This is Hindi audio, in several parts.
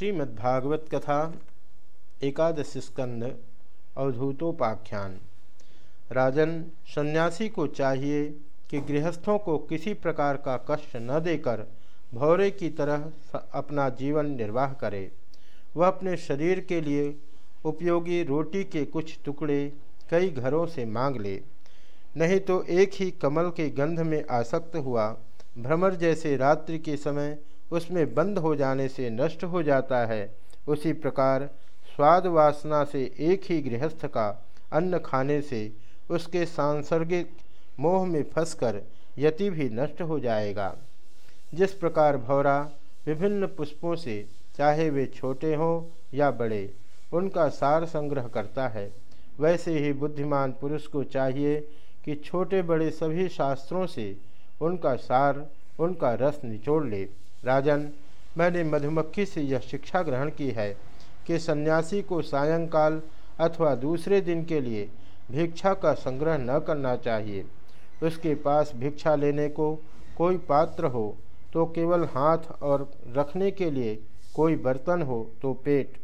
श्रीमद्भागवत कथा एकादश स्कंद अवधूतोपाख्यान राजन, सन्यासी को चाहिए कि गृहस्थों को किसी प्रकार का कष्ट न देकर भौरे की तरह अपना जीवन निर्वाह करे। वह अपने शरीर के लिए उपयोगी रोटी के कुछ टुकड़े कई घरों से मांग ले। नहीं तो एक ही कमल के गंध में आसक्त हुआ। भ्रमर जैसे रात्रि के समय उसमें बंद हो जाने से नष्ट हो जाता है। उसी प्रकार स्वाद वासना से एक ही गृहस्थ का अन्न खाने से उसके सांसर्गिक मोह में फंसकर यति भी नष्ट हो जाएगा। जिस प्रकार भौरा विभिन्न पुष्पों से चाहे वे छोटे हों या बड़े, उनका सार संग्रह करता है, वैसे ही बुद्धिमान पुरुष को चाहिए कि छोटे बड़े सभी शास्त्रों से उनका सार, उनका रस निचोड़ ले। राजन, मैंने मधुमक्खी से यह शिक्षा ग्रहण की है कि सन्यासी को सायंकाल अथवा दूसरे दिन के लिए भिक्षा का संग्रह न करना चाहिए। उसके पास भिक्षा लेने को कोई पात्र हो तो केवल हाथ और रखने के लिए कोई बर्तन हो तो पेट।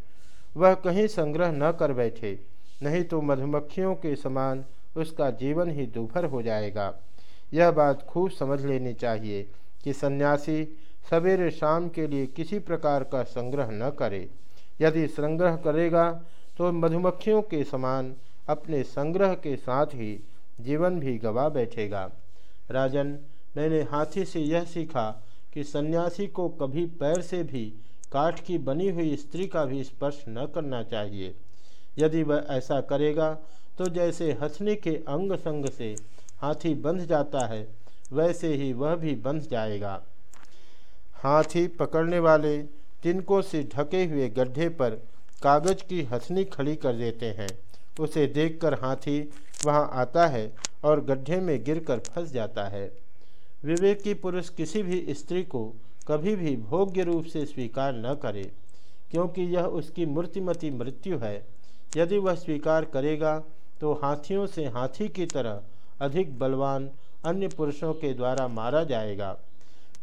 वह कहीं संग्रह न कर बैठे, नहीं तो मधुमक्खियों के समान उसका जीवन ही दुभर हो जाएगा। यह बात खूब समझ लेनी चाहिए कि सन्यासी सवेरे शाम के लिए किसी प्रकार का संग्रह न करे। यदि संग्रह करेगा तो मधुमक्खियों के समान अपने संग्रह के साथ ही जीवन भी गवा बैठेगा। राजन, मैंने हाथी से यह सीखा कि सन्यासी को कभी पैर से भी काठ की बनी हुई स्त्री का भी स्पर्श न करना चाहिए। यदि वह ऐसा करेगा तो जैसे हंसने के अंग संग से हाथी बंध जाता है, वैसे ही वह भी बंध जाएगा। हाथी पकड़ने वाले तिनकों से ढके हुए गड्ढे पर कागज़ की हथनी खड़ी कर देते हैं। उसे देखकर हाथी वहाँ आता है और गड्ढे में गिरकर फंस जाता है। विवेकी पुरुष किसी भी स्त्री को कभी भी भोग्य रूप से स्वीकार न करे, क्योंकि यह उसकी मूर्तिमती मृत्यु है। यदि वह स्वीकार करेगा तो हाथियों से हाथी की तरह अधिक बलवान अन्य पुरुषों के द्वारा मारा जाएगा।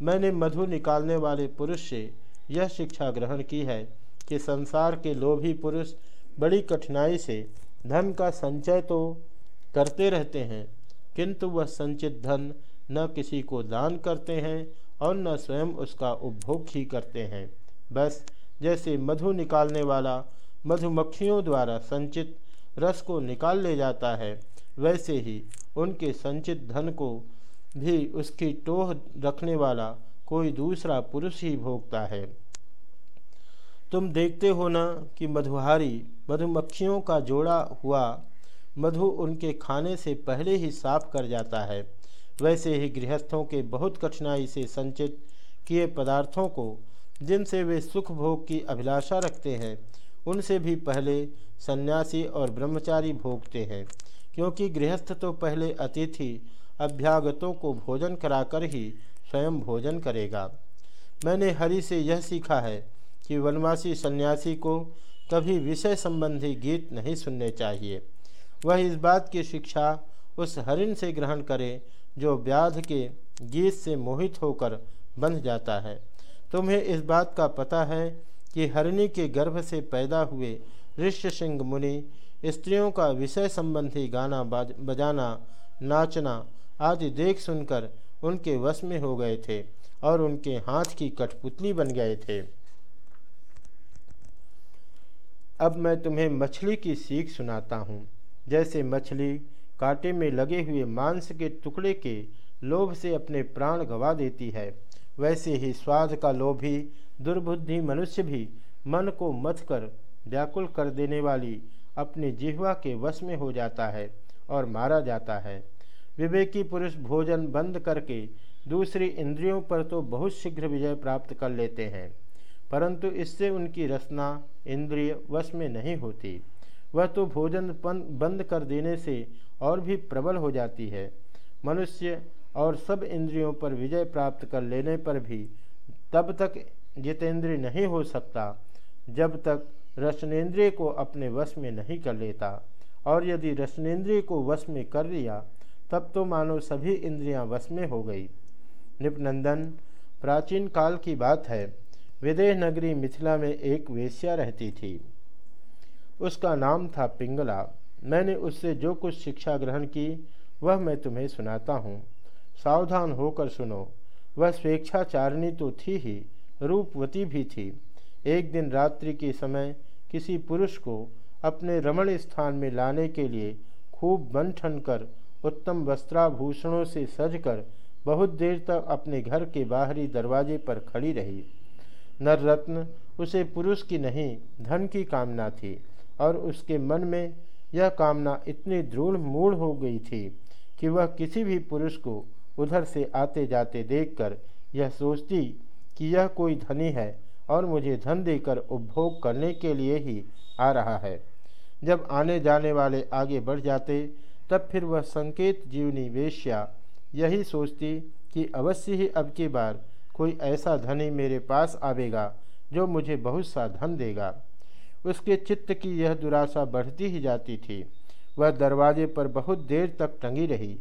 मैंने मधु निकालने वाले पुरुष से यह शिक्षा ग्रहण की है कि संसार के लोभी पुरुष बड़ी कठिनाई से धन का संचय तो करते रहते हैं, किंतु वह संचित धन न किसी को दान करते हैं और न स्वयं उसका उपभोग ही करते हैं। बस जैसे मधु निकालने वाला मधुमक्खियों द्वारा संचित रस को निकाल ले जाता है, वैसे ही उनके संचित धन को भी उसकी टोह रखने वाला कोई दूसरा पुरुष ही भोगता है। तुम देखते हो ना कि मधुहारी मधुमक्खियों का जोड़ा हुआ मधु उनके खाने से पहले ही साफ़ कर जाता है। वैसे ही गृहस्थों के बहुत कठिनाई से संचित किए पदार्थों को, जिनसे वे सुख भोग की अभिलाषा रखते हैं, उनसे भी पहले सन्यासी और ब्रह्मचारी भोगते हैं, क्योंकि गृहस्थ तो पहले अतिथि अभ्यागतों को भोजन कराकर ही स्वयं भोजन करेगा। मैंने हरि से यह सीखा है कि वनवासी सन्यासी को कभी विषय संबंधी गीत नहीं सुनने चाहिए। वह इस बात की शिक्षा उस हरिण से ग्रहण करे जो व्याध के गीत से मोहित होकर बंध जाता है। तुम्हें इस बात का पता है कि हरिणी के गर्भ से पैदा हुए ऋष्य सिंह मुनि स्त्रियों का विषय संबंधी गाना बजाना, नाचना आदि देख सुनकर उनके वश में हो गए थे और उनके हाथ की कठपुतली बन गए थे। अब मैं तुम्हें मछली की सीख सुनाता हूँ। जैसे मछली कांटे में लगे हुए मांस के टुकड़े के लोभ से अपने प्राण गवा देती है, वैसे ही स्वाद का लोभी, दुर्बुद्धि मनुष्य भी मन को मथ कर व्याकुल कर देने वाली अपनी जिह्वा के वश में हो जाता है और मारा जाता है। विवेकी पुरुष भोजन बंद करके दूसरी इंद्रियों पर तो बहुत शीघ्र विजय प्राप्त कर लेते हैं, परंतु इससे उनकी रचना इंद्रिय वश में नहीं होती। वह तो भोजन बंद कर देने से और भी प्रबल हो जाती है। मनुष्य और सब इंद्रियों पर विजय प्राप्त कर लेने पर भी तब तक जितेंद्रिय नहीं हो सकता, जब तक रसनेन्द्रिय को अपने वश में नहीं कर लेता। और यदि रसनेन्द्रिय को वश में कर लिया तब तो मानो सभी इंद्रियाँ वश में हो गई। निपनंदन, प्राचीन काल की बात है। विदेह नगरी मिथिला में एक वेश्या रहती थी। उसका नाम था पिंगला। मैंने उससे जो कुछ शिक्षा ग्रहण की, वह मैं तुम्हें सुनाता हूँ। सावधान होकर सुनो, वह स्वेच्छाचारिणी तो थी ही, रूपवती भी थी। एक दिन रात्रि के समय किसी पुरुष को अपने रमण स्थान में लाने के लिए खूब बन ठन कर उत्तम वस्त्राभूषणों से सजकर बहुत देर तक अपने घर के बाहरी दरवाजे पर खड़ी रही। नर रत्न उसे पुरुष की नहीं, धन की कामना थी और उसके मन में यह कामना इतनी दृढ़ मूढ़ हो गई थी कि वह किसी भी पुरुष को उधर से आते जाते देखकर यह सोचती कि यह कोई धनी है और मुझे धन देकर उपभोग करने के लिए ही आ रहा है। जब आने जाने वाले आगे बढ़ जाते तब फिर वह संकेत जीवनी वेश्या यही सोचती कि अवश्य ही अब की बार कोई ऐसा धनी मेरे पास आवेगा जो मुझे बहुत सा धन देगा। उसके चित्त की यह दुराशा बढ़ती ही जाती थी। वह दरवाजे पर बहुत देर तक टंगी रही।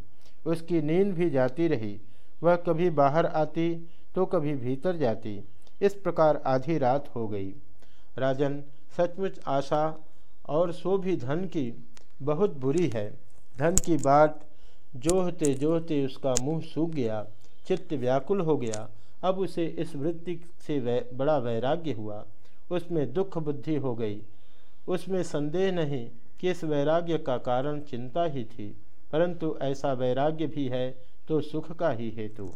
उसकी नींद भी जाती रही। वह कभी बाहर आती तो कभी भीतर जाती। इस प्रकार आधी रात हो गई। राजन, सचमुच आशा और सो भी धन की बहुत बुरी है। धन की बात जोहते जोहते उसका मुँह सूख गया चित्त व्याकुल हो गया। अब उसे इस वृत्ति से वै, बड़ा वैराग्य हुआ। उसमें दुख बुद्धि हो गई। उसमें संदेह नहीं कि इस वैराग्य का कारण चिंता ही थी परंतु ऐसा वैराग्य भी है तो सुख का ही हेतु।